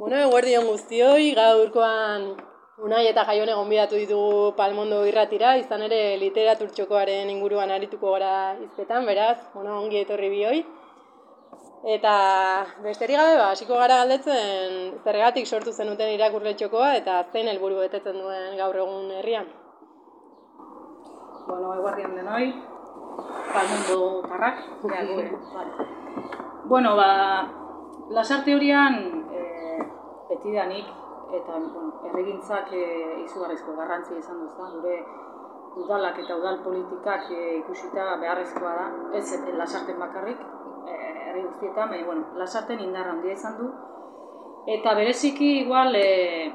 Bueno, eguerdi on guztioi, gaurkoan Unai eta Jaione gonbidatu ditugu Palmondo irratira, izan ere literatur txokoaren inguruan arituko gara izketan, beraz, bueno, ongi etorri bioi. Eta besterik gabe, ba, hasiko gara galdetzen zergatik sortu zenuten irakurle txokoa eta zein helburu betetzen duen gaur egun herrian. Bueno, eguerdi on denoi, Palmondo tarrak, ja, gure. Bueno, ba, lasarte horian, betidanik, eta bueno, erregintzak e, izugarrizko garrantzia izan duzta, gure udalak eta udal politikak e, ikusita beharrezkoa da, ez e, lasarten bakarrik, herri guztietan, baina bueno, lasarten indar handia izan du, eta bereziki igual e,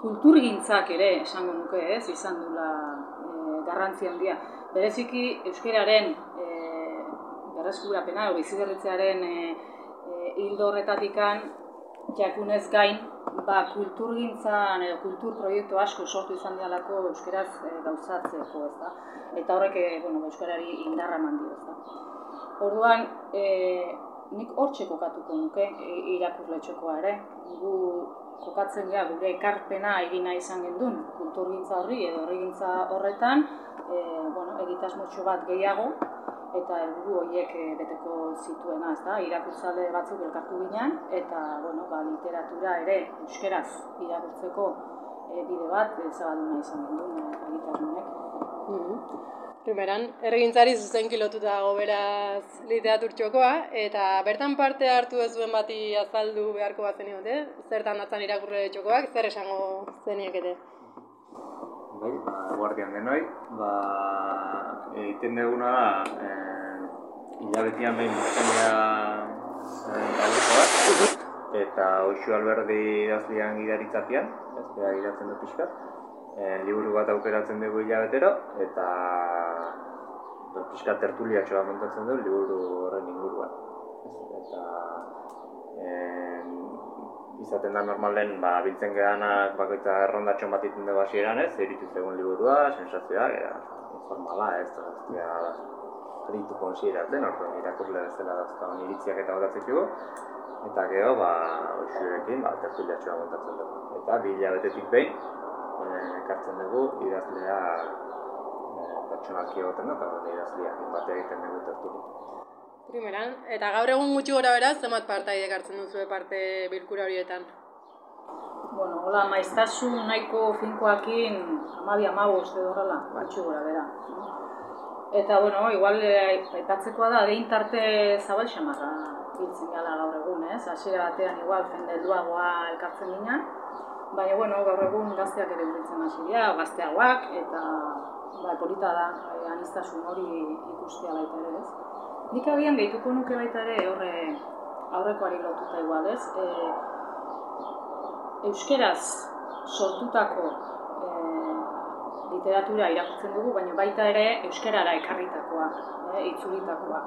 kulturgintzak ere esango nuke ez, izan dula e, garrantzi handia. Bereziki euskararen e, berreskurapena, biziberritzearen e, e, hildo horretatikan jakunez gain, ba, kulturgintzan edo kultur proiektu asko sortu izan dialako euskeraz e, gauzatzeko, ez da? Eta horrek, e, bueno, ba, euskarari indarra mandi, ez da? Orduan, e, nik hor kokatuko nuke e, irakurle txokoa ere. Gu kokatzen ja gure ekarpena egina izan gendun kulturgintza horri edo horregintza horretan, e, bueno, egitasmotxo bat gehiago, eta helburu horiek e, beteko zituena, ez da, irakurtzale batzuk elkartu ginen, eta, bueno, ba, literatura ere euskeraz irakurtzeko e, bide bat, e, zabalduna izan duen egitasmonek. Mm -hmm. Primeran, erregintzari zuzen kilotuta dago beraz literatur txokoa, eta bertan parte hartu ez duen bati azaldu beharko bat zeniote, zertan datzan irakurre txokoak, zer esango zeniekete? Bai, ba, guardian denoi, ba, egiten duguna da, eh, hilabetian behin buztenia eh, eta Oixu Alberdi idazlian gidaritzapian, ez da gidatzen dut pixkat, eh, liburu bat aukeratzen dugu hilabetero, eta pixkat tertulia txoa montatzen du liburu horren inguruan. Eta eh, izaten da normalen ba biltzen geanak bakoitza errondatxon bat iten dugu hasieran ez, eritu zegoen liburua, sensazioak, era informala ez, ez da eritu konsideratzen, orko irakurle bezala dauzkagun iritziak eta botatzen dugu, eta gero, ba, oixurekin, ba, tertuliatxoa montatzen dugu. Eta bi hilabetetik behin, e, ekartzen dugu, idazlea e, pertsonalki egoten da, eta idazlea bat egiten dugu tertuliatxoa. Primeran, eta gaur egun gutxi gora beraz, zemat partaide hartzen duzu parte bilkura horietan? Bueno, hola, maiztasun nahiko finkoakin amabi amago uste horrela, gutxi gora bera. Eta, bueno, igual eh, aipatzekoa da, egin tarte zabal xamarra biltzen gala gaur egun, ez? Hasiera batean igual jende duagoa elkartzen ginen, baina, bueno, gaur egun gazteak ere biltzen hasi dira, gazteagoak, eta ba, polita da, eh, anistasun hori ikustea baita ere, ez? Nik agian gehituko nuke baita ere horre aurrekoari lotuta igual, ez? E, euskeraz sortutako e, literatura irakurtzen dugu, baina baita ere euskerara ekarritakoa, e, itzulitakoa.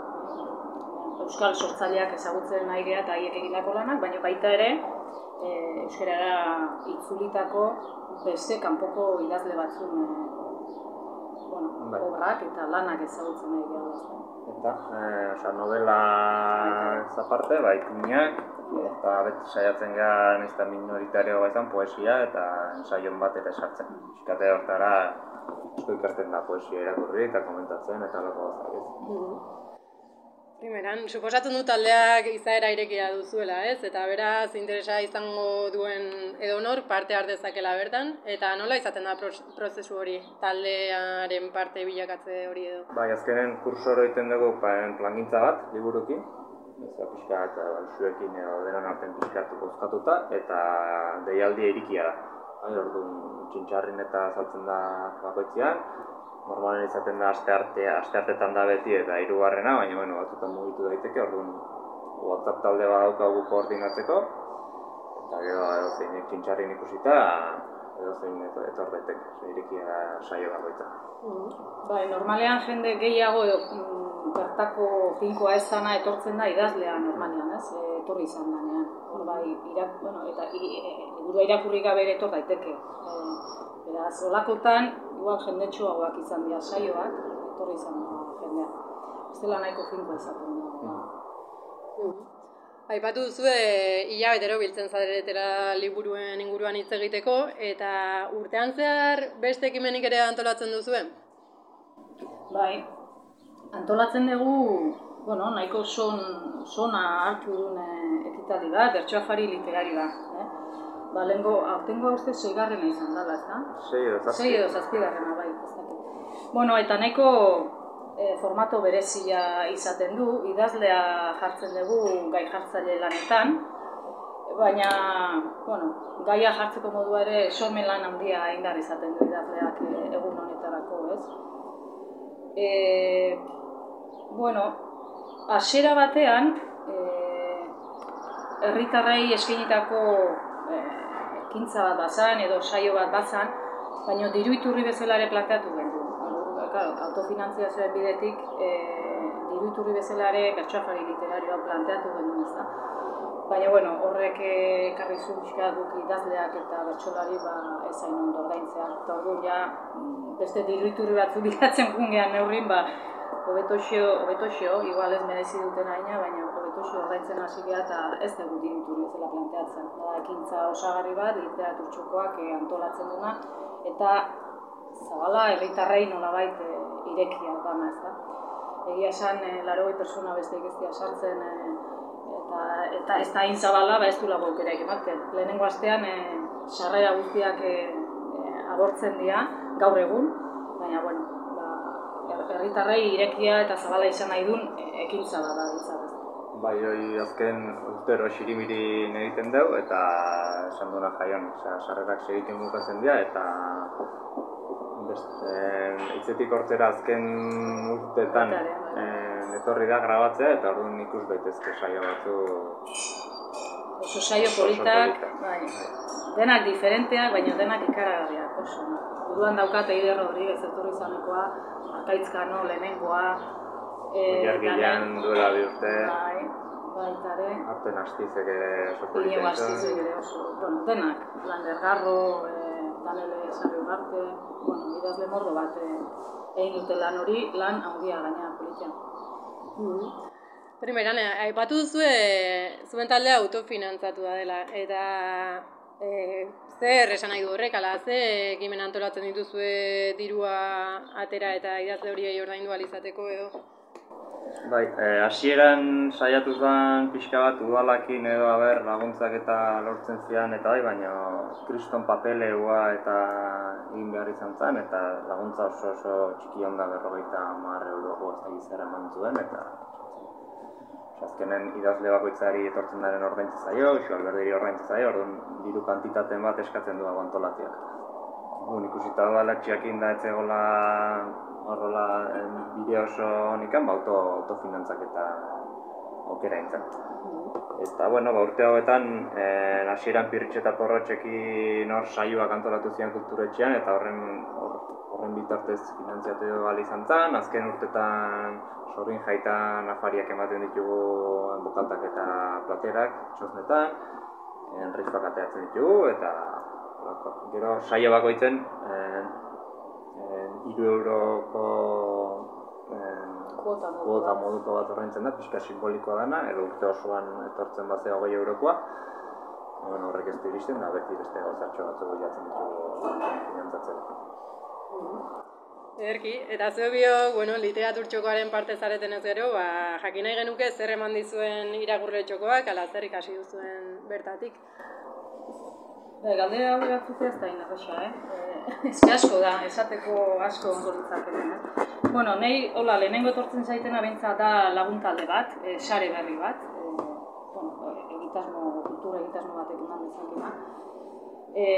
Euskal sortzaileak ezagutzen nahi geha eta haiek egindako lanak, baina baita ere e, euskerara itzulitako beste kanpoko idazle batzun e, bai. obrak eta lanak ezagutzen nahi geha eta eh, oza, novela zaparte, bai, kumiak, eta beti saiatzen gara nizta minoritario baizan poesia eta ensaion bat ere sartzen. Eskate hortara, esko ikasten da poesia irakurri eta komentatzen eta lako gozak Primeran, suposatu dut taldeak izaera irekia duzuela, ez? Eta beraz, interesa izango duen edo nor parte har dezakela bertan, eta nola izaten da prozesu hori, taldearen parte bilakatze hori edo? Bai, azkenen kursoro egiten dugu plangintza bat, liburukin, ez pixka eta zuekin edo denan arten pixkatu gozkatuta, eta deialdi erikia da. Bai, orduan, txintxarrin eta saltzen da bakoitzean, normalen izaten da aste arte, aste artetan da beti eta hirugarrena, baina bueno, batzutan mugitu daiteke, orduan WhatsApp talde bat daukagu koordinatzeko eta gero edo zein txintxarrin ikusita edo zein etor daiteke, irikia saio bakoitza. Mm. Bai, normalean jende gehiago edo mm, bertako finkoa ez zana etortzen da idazlea normalean, ez? Etorri izan danean. Hor bai, irak, bueno, eta e, irakurri gabe etor daiteke. E, beraz, olakotan, igual jendetsuagoak izan dira saioak, etorri izan da jendea. Ez dela nahiko finko izaten da. Mm. Aipatu duzu hilabetero biltzen zaretela liburuen inguruan hitz egiteko eta urtean zehar beste ekimenik ere antolatzen duzuen? Bai, antolatzen dugu, bueno, nahiko son, sona hartu duen eh, ekitaldi bat, bertsoafari literari bat. Eh? Ba, lehenko, aurtengo uste seigarrena izan dela, ez da? Sei edo zazpi. Sei edo zazpigarrena, bai, ez dakit. Bueno, eta nahiko e, formato berezia izaten du, idazlea jartzen dugu gai jartzaile lanetan, baina, bueno, gaia jartzeko modua ere sormen lan handia indar izaten du idazleak e, egun honetarako, ez? E, bueno, hasiera batean, e, herritarrei eskainitako ekintza bat bazan edo saio bat bazan, baina diru iturri bezala ere planteatu gendu claro, autofinantziazioen bidetik e, diru iturri bezala ere bertsoafari literarioa planteatu genuen ez da. Baina, bueno, horrek ekarri zu pixka duk idazleak eta bertsolari ba, ez hain ondo ordaintzea. Eta orduan ja, mm, beste diru iturri batzu bilatzen jungean neurrin, ba, hobetoxio, hobetoxio, igual ez merezi duten aina, baina hobetoxio ordaintzen hasi geha eta ez dugu iturri bezala planteatzen. Da, ekintza osagarri bat, literaturtxokoak e, antolatzen duna, eta zabala herritarrei nolabait e, irekia dana, ez da. Egia esan, e, eh, laro persona beste egiztia sartzen, e, eta, eta ez da zabala, ba ez du aukerak ematen. Lehenengo astean, e, sarrera guztiak e, abortzen dira, gaur egun, baina, bueno, herritarrei irekia eta zabala izan nahi duen ekintza da, da, Bai, hori azken urtero xirimiri egiten dugu eta esan duena jaion, osea, sarrerak segiten bukatzen dira eta beste itzetik hortzera azken urteetan eh, etorri da grabatzea eta orduan ikus daitezke saio batzu oso saio politak, bai. Denak diferenteak, baina denak ikaragarriak, oso. Buruan daukate Eider Rodríguez etorri zanekoa, Akaitzka no, lehenengoa, eh, Iargilean duela bi urte. Bai, baita ere. Arten astizek ere oso politak. Inigo astizek ere oso, bueno, denak, Landergarro, eh, Danele Sarri Ugarte, bueno, idazle mordo bat eh, egin dute lan hori, lan handia gaina politian. Mm -hmm. Primeran, aipatu duzu zuen taldea autofinantzatu da dela, eta e, zer esan nahi du horrek, ala, ze ekimen antolatzen dituzue dirua atera eta idazle hori ordaindu alizateko edo? Bai, eh, hasieran saiatu zen pixka bat udalakin edo haber laguntzak eta lortzen zian eta bai, baina kriston papeleua eta egin behar izan zen eta laguntza oso oso txiki onda berrogeita mar euroko ez da gizera eman zuen eta azkenen idazle bakoitzari etortzen daren ordaintza zaio, iso alberderi ordaintza zaio, orduan diru kantitaten bat eskatzen du antolatiak. Gun ikusita da txiakin da etzegola horrela bide oso honikan, ba, auto, autofinantzak eta aukera intzen. Eta, bueno, ba, urte hauetan, eh, hasieran pirritxe eta porrotxekin hor saioak antolatu zian kulturetxean, eta horren horren bitartez finantziatu gali izan zen, azken urtetan sorrin jaitan afariak ematen ditugu bokaltak eta platerak, txosnetan, enrizpak ateatzen ditugu, eta gero saio bakoitzen, eh, iru euroko kuota moduko bat horreintzen da, pixka simbolikoa dana, edo urte osoan etortzen bat zego goi eurokoa. Bueno, horrek ez diristen, da beti beste gauzatxo batzu goiatzen ditugu finantzatzen. Ederki, eta zu bio, bueno, literatur txokoaren parte zareten ez gero, ba, jakin nahi genuke zer eman dizuen iragurre txokoak, ala zer ikasi duzuen bertatik. Bai, galdera hau batzutea ez da inarrosa, eh? eh ez asko da, esateko asko ditzaketen, eh? Bueno, nahi, hola, lehenengo etortzen zaiten abentza da laguntalde bat, e, sare berri bat, e, bueno, egitasmo, kultura egitasmo bat eman dezakena. E,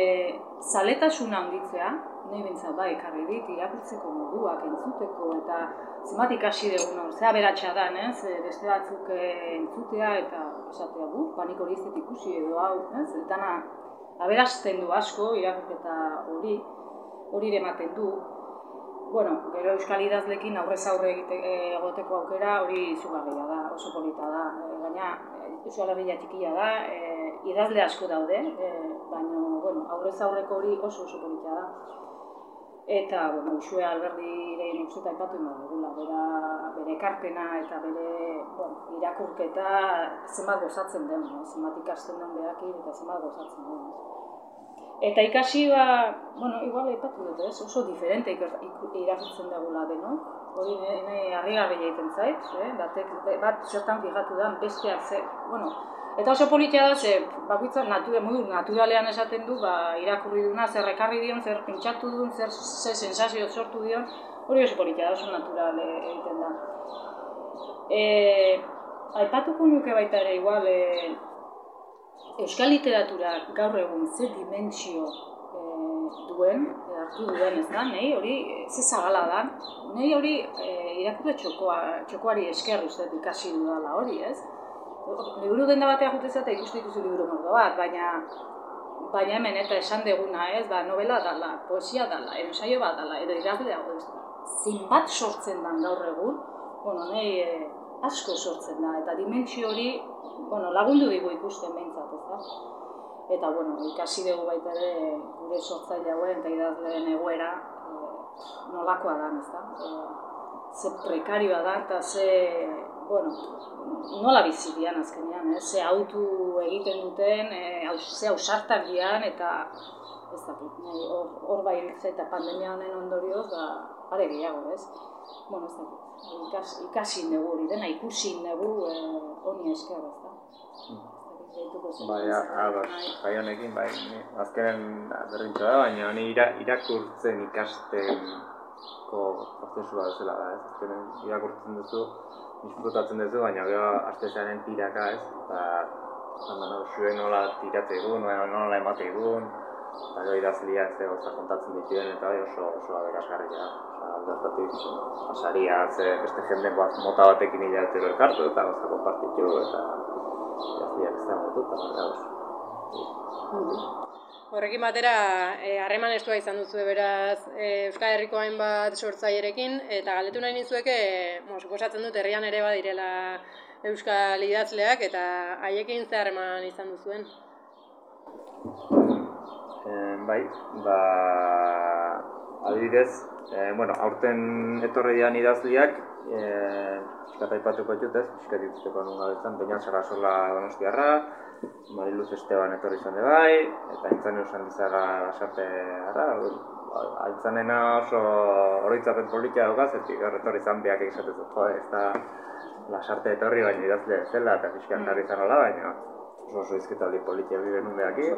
zaletasuna handitzea, nahi bintzat ba, ekarri dit, irakurtzeko moduak, entzuteko, eta zenbat ikasi dugu, no? zea beratxa da, ez? beste batzuk entzutea, eta esatea bu, panik hori ez ikusi edo hau, ez? Eta na, aberasten du asko irakurketa hori, hori ematen du. Bueno, gero Euskal Idazlekin aurrez aurre eh, egoteko aukera hori izugarria da, oso polita da. E, baina eh, Euskal Herria txikia da, e, idazle asko daude, e, baina bueno, aurrez aurreko hori oso oso polita da. Eta, bueno, Uxue Alberdiren uste aipatu ingo dugula, bera, bere ekarpena eta bere bueno, irakurketa zenbat gozatzen den, eh? zenbat ikasten den behakin eta zenbat gozatzen den. Eta ikasi ba, bueno, igual aipatu dut ez, oso diferente irakurtzen dugula denok. Hori nahi harrigarri egiten zait, eh? Batek, bat zertan fijatu da, besteak ze, bueno, Eta oso politia da, ze, bakoitza natura, modu naturalean esaten du, ba, irakurri duna, zer rekarri dion, zer pentsatu duen, zer ze sensazio sortu dion, hori oso politia da, oso natural egiten da. E, aipatuko nuke baita ere, igual, e, Euskal literatura gaur egun ze dimentsio e, duen, e, hartu duen ez da, nahi hori ze zagala da, nahi hori e, irakurre txokoa, txokoari esker uste ikasi dudala hori, ez? liburu denda batea jute zate ikustu ikusi liburu mordo bat, baina baina hemen eta esan deguna, ez, ba, novela dala, poesia dala, ensaio bat dala, edo idazle hau ez. Zinbat sortzen da gaur egun, bueno, nahi e, asko sortzen da, eta dimentsio hori, bueno, lagundu digu ikusten behintzat, ez da? Eta, bueno, ikasi dugu baita ere gure sortzaile hauen eta idazleen egoera e, nolakoa da, ez da? E, ze prekarioa da, eta ze, bueno, nola bizi azkenean, eh? ze autu egiten duten, eh, ze ausartak dian, eta ez dakit, hor, hor bai eta pandemia honen ondorioz, ba, are gehiago, ez? Bueno, ez ikas, ikasi negu hori dena, ikusi negu eh, honi esker, ez da? Bai, bai honekin, bai, azkenen berrintza da, baina honi ira, irakurtzen ikasten prozesua bezala da, ez? Azkenen irakurtzen duzu, disfrutatzen duzu, baina gero zaren tiraka ez, eta zan da, zuen nola tiratze egun, nola, emate eta gero idazlia ez gauza kontatzen dituen, eta bai oso, oso aberazgarri da. Aldazatik, pasaria, ze beste jende mota batekin hilatero elkartu, eta gauza konpartitu, eta idazlia ez da motu, eta Horrekin batera, eh, harreman e, estua izan duzu beraz e, Euskal Herriko hainbat sortzailerekin, eta galdetu nahi nizueke, mo, suposatzen dut herrian ere badirela Euskal idazleak, eta haiekin ze harreman izan duzuen? E, bai, ba, adibidez, e, bueno, aurten etorri dian idazliak, e, eskata ipatuko ez, eskati ipatuko nunga bezan, baina Sarasola Donostiarra, Mariluz Esteban etorri izan bai, eta aintzane usan dizaga lasarte gara, aintzanena oso oroitzapen politia dugu, zetik gaur etorri izan biak egizatez jo, ez da lasarte etorri baina idazle zela eta fiskan mm. jarri izan hola, baina oso oso izketaldi politia bibe nun behaki.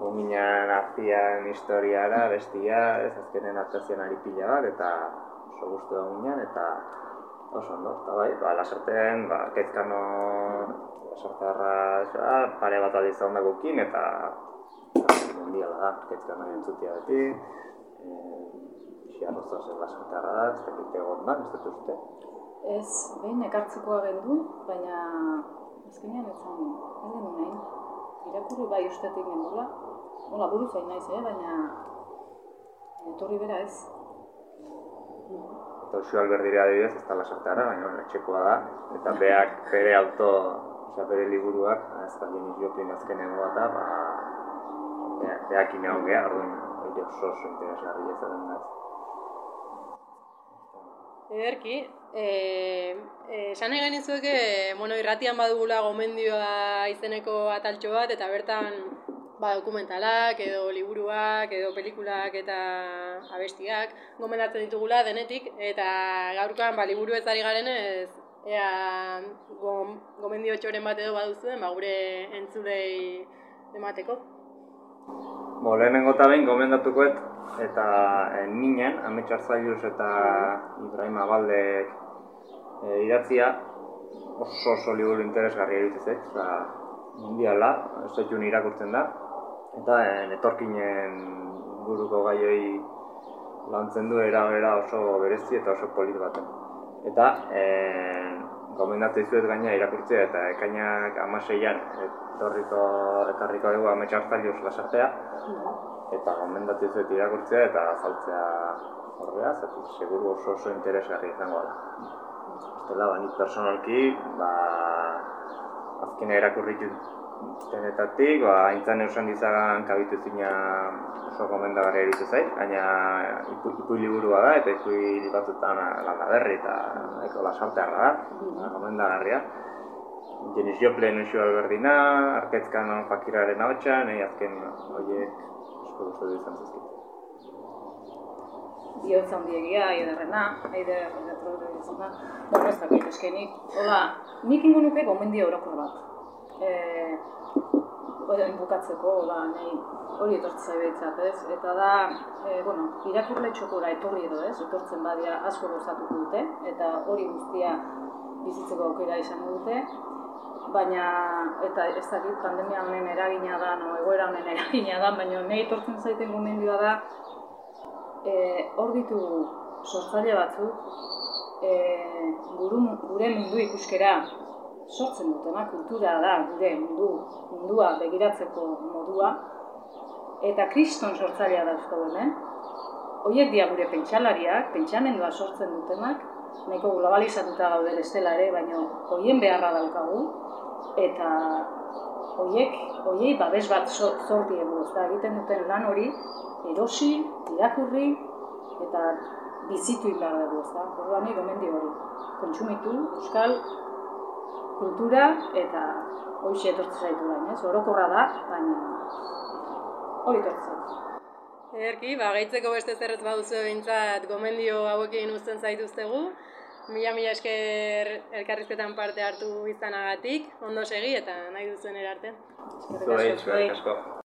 Guminan azpian historiara, bestia, ez azkenen atzazian ari pila bat, eta oso guztu da guminan, eta oso ondo, eta bai, ba, lasartean, ba, kezkano lasartearra, pare bat aldiz da ondakokin, eta mundiala da, kezkano entzutia beti, e, xiarro zen lasartearra da, ez dakit egon da, ez dut uste? Ez, behin ekartzekoa gendu, baina azkenean ez zen, ez gendu nahi, irakurri bai ustetik gendula, Hola, buru zain naiz, eh? baina etorri bera ez eta Uxu Alberdire adibidez ez da lasarteara, baina etxekoa da, eta beak bere auto, oza, bere liburuak, ez da Jenis Joplin azkenen da, ba, beak, beak ina hongea, orduan, oso oso interesgarri ez da. Ederki, eh, esan egin izueke, bueno, irratian badugula gomendioa izeneko ataltxo bat, eta bertan ba, dokumentalak edo liburuak edo pelikulak eta abestiak gomendatzen ditugula denetik eta gaurkoan ba, liburu ez ari garen ez ea gom, gomendio txoren bat edo baduzuen ba, gure entzulei emateko. Bo, lehenengo eta behin gomendatukoet eta e, ninen, Ametxar Zailuz eta Ibrahim Abaldek e, idatzia oso oso liburu interesgarria eruditzen, mundiala, ez irakurtzen da, eta en, etorkinen buruko gaioi lantzen du era era oso berezi eta oso polit baten. Eta eh gomendatu dizuet gaina irakurtzea eta ekainak 16an etorriko ekarriko dugu ametsartzailuz lasartea. Eta gomendatu dizuet irakurtzea eta azaltzea horrea, zatu seguru oso oso interesgarri izango da. Estela, ba, personalki, ba, azkena erakurri denetatik, ba, aintzan eusan dizagan kabitu zina oso gomendagarria eritu zait, baina ipu, ipu liburua da, eta ipu batzutan landa berri eta eko lasartearra da, gomendagarria. Jenis Joplin usu alberdina, arketzkan fakiraren hau nahi azken horiek guztu du izan zizkit. Biotz handiegia, aiderrena, aider, aider, izan da. Bueno, ez dakit, eskenik. Hola, nik ingo nuke gomendio orokor bat. Eh, Oden bukatzeko, ba, nahi hori etortza zaibetzat, ez? Eta da, e, bueno, irakurle txokora etorri edo, ez? Etortzen badia asko gozatuko dute, eta hori guztia bizitzeko aukera izango dute. Baina, eta ez dakit, pandemia honen eragina da, no, egoera honen eragina da, baina nahi etortzen zaiten gomendioa da, e, hor ditu sortzaile batzuk, e, gure mundu ikuskera sortzen dutena, kultura da gure mundu, mundua begiratzeko modua, eta kriston sortzailea dauzko hemen. Hoiek dia gure pentsalariak, pentsamendua sortzen dutenak, nahiko globalizatuta gaude bestela ere, baina hoien beharra daukagu, eta hoiek, hoiei babes bat sorti egu, da, egiten duten lan hori, erosi, irakurri, eta bizitu behar dugu, ez da? Orduan gomendi hori. Kontsumitu, euskal, kultura eta hoxe etortzen zaitu baina, ez? Orokorra da, baina hori etortzen Ederki, ba, gaitzeko beste zerrez baduzu bintzat gomendio hauekin uzten zaituztegu. Mila mila esker elkarrizketan parte hartu izanagatik, ondo segi eta nahi duzuen erarte. Zuei, zuei, asko.